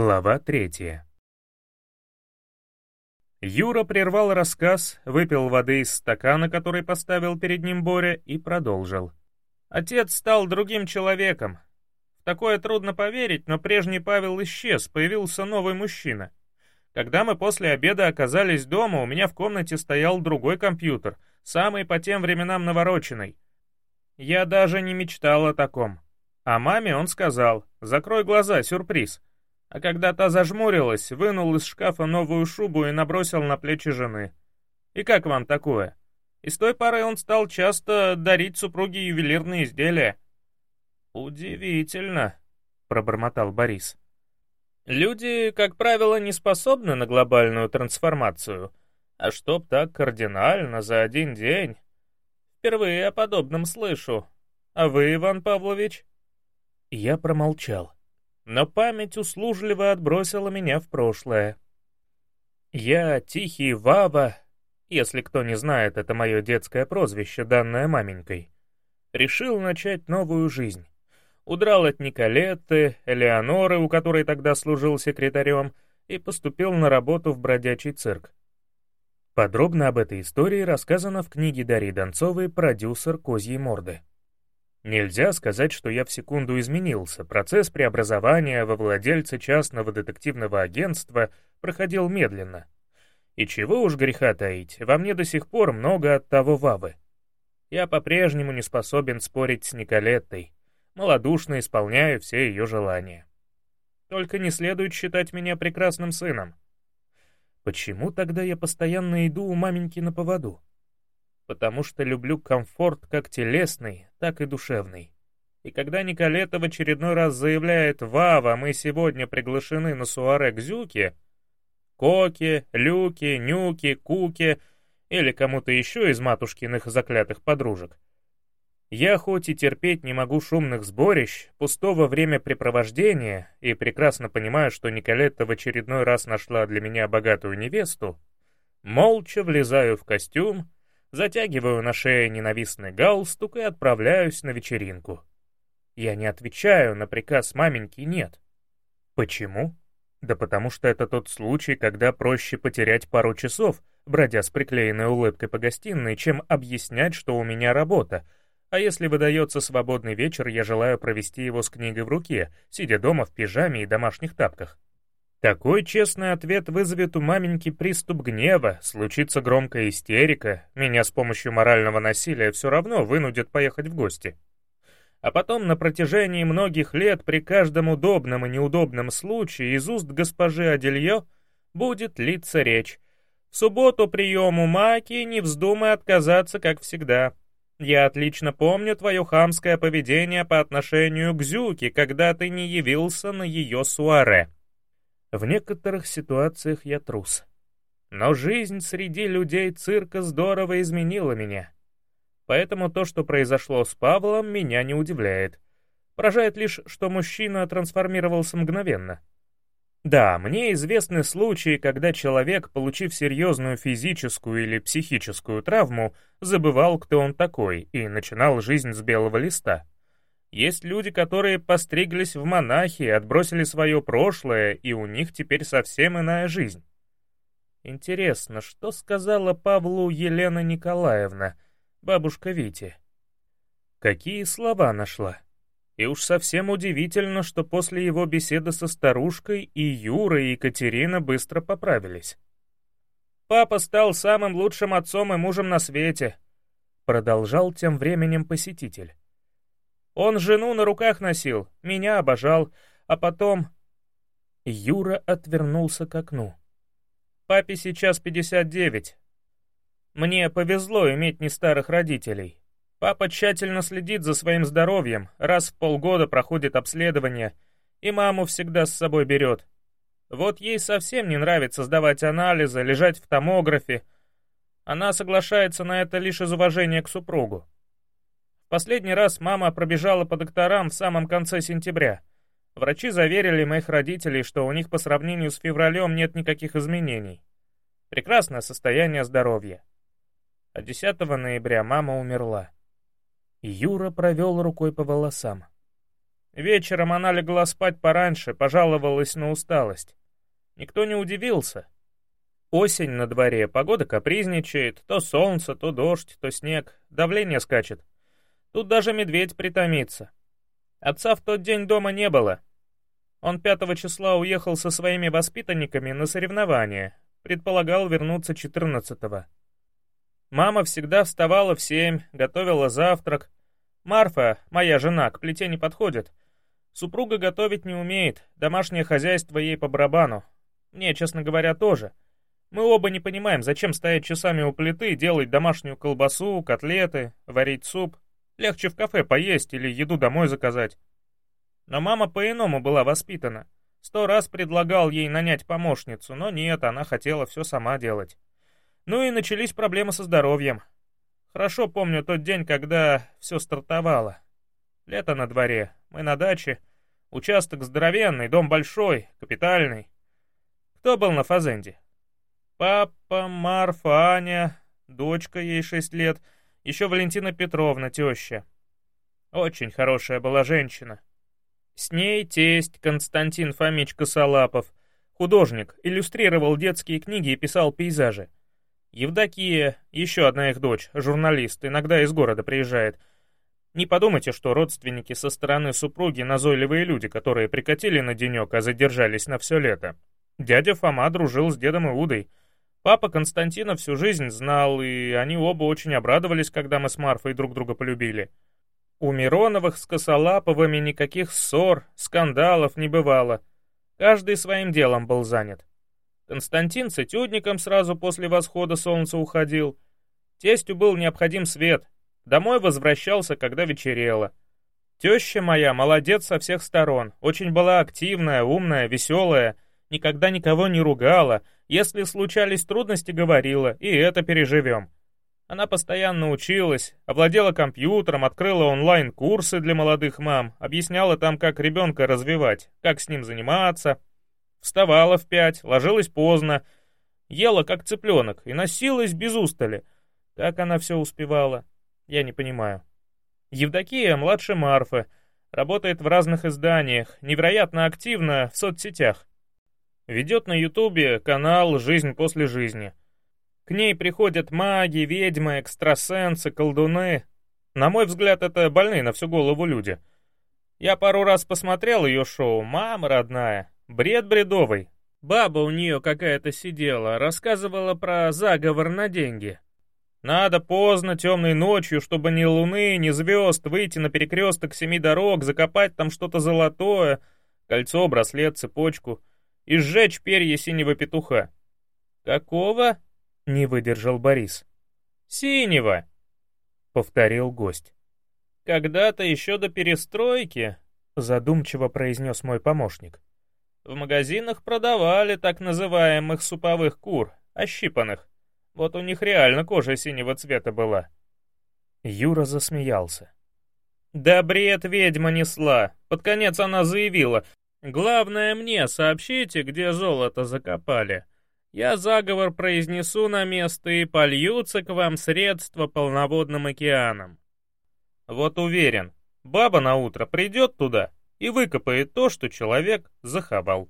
Глава третья. Юра прервал рассказ, выпил воды из стакана, который поставил перед ним Боря, и продолжил. Отец стал другим человеком. В такое трудно поверить, но прежний Павел исчез, появился новый мужчина. Когда мы после обеда оказались дома, у меня в комнате стоял другой компьютер, самый по тем временам навороченный. Я даже не мечтал о таком. А маме он сказал, «Закрой глаза, сюрприз». А когда та зажмурилась, вынул из шкафа новую шубу и набросил на плечи жены. И как вам такое? И с той поры он стал часто дарить супруге ювелирные изделия. «Удивительно», — пробормотал Борис. «Люди, как правило, не способны на глобальную трансформацию. А чтоб так кардинально за один день? Впервые о подобном слышу. А вы, Иван Павлович?» Я промолчал но память услужливо отбросила меня в прошлое. Я тихий Вава, если кто не знает, это мое детское прозвище, данное маменькой, решил начать новую жизнь. Удрал от Николетты, Элеоноры, у которой тогда служил секретарем, и поступил на работу в бродячий цирк. Подробно об этой истории рассказано в книге Дарьи Донцовой «Продюсер козьей морды». Нельзя сказать, что я в секунду изменился. Процесс преобразования во владельца частного детективного агентства проходил медленно. И чего уж греха таить, во мне до сих пор много от того Вавы. Я по-прежнему не способен спорить с Николеттой, малодушно исполняю все ее желания. Только не следует считать меня прекрасным сыном. Почему тогда я постоянно иду у маменьки на поводу? Потому что люблю комфорт как телесный, так и душевный. И когда Николета в очередной раз заявляет «Вава, мы сегодня приглашены на суаре к Зюке», Коке, Люке, Нюке, Куке или кому-то еще из матушкиных заклятых подружек, я хоть и терпеть не могу шумных сборищ, пустого времяпрепровождения и прекрасно понимаю, что Николетта в очередной раз нашла для меня богатую невесту, молча влезаю в костюм, затягиваю на шее ненавистный галстук и отправляюсь на вечеринку. Я не отвечаю на приказ маменьки «нет». Почему? Да потому что это тот случай, когда проще потерять пару часов, бродя с приклеенной улыбкой по гостиной, чем объяснять, что у меня работа, а если выдается свободный вечер, я желаю провести его с книгой в руке, сидя дома в пижаме и домашних тапках. Такой честный ответ вызовет у маменьки приступ гнева, случится громкая истерика, меня с помощью морального насилия все равно вынудят поехать в гости. А потом на протяжении многих лет при каждом удобном и неудобном случае из уст госпожи Аделье будет литься речь. В субботу приему маки не вздумай отказаться, как всегда. Я отлично помню твое хамское поведение по отношению к Зюке, когда ты не явился на ее суаре. В некоторых ситуациях я трус. Но жизнь среди людей цирка здорово изменила меня. Поэтому то, что произошло с Павлом, меня не удивляет. Поражает лишь, что мужчина трансформировался мгновенно. Да, мне известны случаи, когда человек, получив серьезную физическую или психическую травму, забывал, кто он такой, и начинал жизнь с белого листа. Есть люди, которые постриглись в монахи, отбросили свое прошлое, и у них теперь совсем иная жизнь. Интересно, что сказала Павлу Елена Николаевна, бабушка Вити? Какие слова нашла? И уж совсем удивительно, что после его беседы со старушкой и Юра, и Екатерина быстро поправились. «Папа стал самым лучшим отцом и мужем на свете», — продолжал тем временем посетитель. Он жену на руках носил, меня обожал, а потом...» Юра отвернулся к окну. «Папе сейчас 59. Мне повезло иметь не старых родителей. Папа тщательно следит за своим здоровьем, раз в полгода проходит обследование, и маму всегда с собой берет. Вот ей совсем не нравится сдавать анализы, лежать в томографе. Она соглашается на это лишь из уважения к супругу. Последний раз мама пробежала по докторам в самом конце сентября. Врачи заверили моих родителей, что у них по сравнению с февралем нет никаких изменений. Прекрасное состояние здоровья. А 10 ноября мама умерла. Юра провел рукой по волосам. Вечером она легла спать пораньше, пожаловалась на усталость. Никто не удивился. Осень на дворе, погода капризничает, то солнце, то дождь, то снег, давление скачет. Тут даже медведь притомится. Отца в тот день дома не было. Он пятого числа уехал со своими воспитанниками на соревнования, предполагал вернуться четырнадцатого. Мама всегда вставала в семь, готовила завтрак. Марфа, моя жена, к плите не подходит. Супруга готовить не умеет, домашнее хозяйство ей по барабану. Мне, честно говоря, тоже. Мы оба не понимаем, зачем стоять часами у плиты, делать домашнюю колбасу, котлеты, варить суп. Легче в кафе поесть или еду домой заказать. Но мама по-иному была воспитана. Сто раз предлагал ей нанять помощницу, но нет, она хотела все сама делать. Ну и начались проблемы со здоровьем. Хорошо помню тот день, когда все стартовало. Лето на дворе, мы на даче, участок здоровенный, дом большой, капитальный. Кто был на фазенде? Папа, Марфа, Аня, дочка ей шесть лет — еще Валентина Петровна, теща. Очень хорошая была женщина. С ней тесть Константин Фомич Косолапов, художник, иллюстрировал детские книги и писал пейзажи. Евдокия, еще одна их дочь, журналист, иногда из города приезжает. Не подумайте, что родственники со стороны супруги назойливые люди, которые прикатили на денек, а задержались на все лето. Дядя Фома дружил с дедом Иудой, Папа Константина всю жизнь знал, и они оба очень обрадовались, когда мы с Марфой друг друга полюбили. У Мироновых с Косолаповыми никаких ссор, скандалов не бывало. Каждый своим делом был занят. Константин с этюдником сразу после восхода солнца уходил. Тестю был необходим свет. Домой возвращался, когда вечерело. Теща моя молодец со всех сторон, очень была активная, умная, веселая, никогда никого не ругала — если случались трудности, говорила, и это переживем. Она постоянно училась, овладела компьютером, открыла онлайн-курсы для молодых мам, объясняла там, как ребенка развивать, как с ним заниматься. Вставала в пять, ложилась поздно, ела как цыпленок и носилась без устали. Как она все успевала, я не понимаю. Евдокия младше Марфы, работает в разных изданиях, невероятно активна в соцсетях. Ведет на ютубе канал «Жизнь после жизни». К ней приходят маги, ведьмы, экстрасенсы, колдуны. На мой взгляд, это больные на всю голову люди. Я пару раз посмотрел ее шоу, мама родная. Бред бредовый. Баба у нее какая-то сидела, рассказывала про заговор на деньги. Надо поздно, темной ночью, чтобы ни луны, ни звезд, выйти на перекресток семи дорог, закопать там что-то золотое, кольцо, браслет, цепочку — и сжечь перья синего петуха. «Какого?» — не выдержал Борис. «Синего!» — повторил гость. «Когда-то еще до перестройки», — задумчиво произнес мой помощник, «в магазинах продавали так называемых суповых кур, ощипанных. Вот у них реально кожа синего цвета была». Юра засмеялся. «Да бред ведьма несла. Под конец она заявила, Главное мне сообщите, где золото закопали. Я заговор произнесу на место и польются к вам средства полноводным океаном. Вот уверен, баба на утро придет туда и выкопает то, что человек заховал.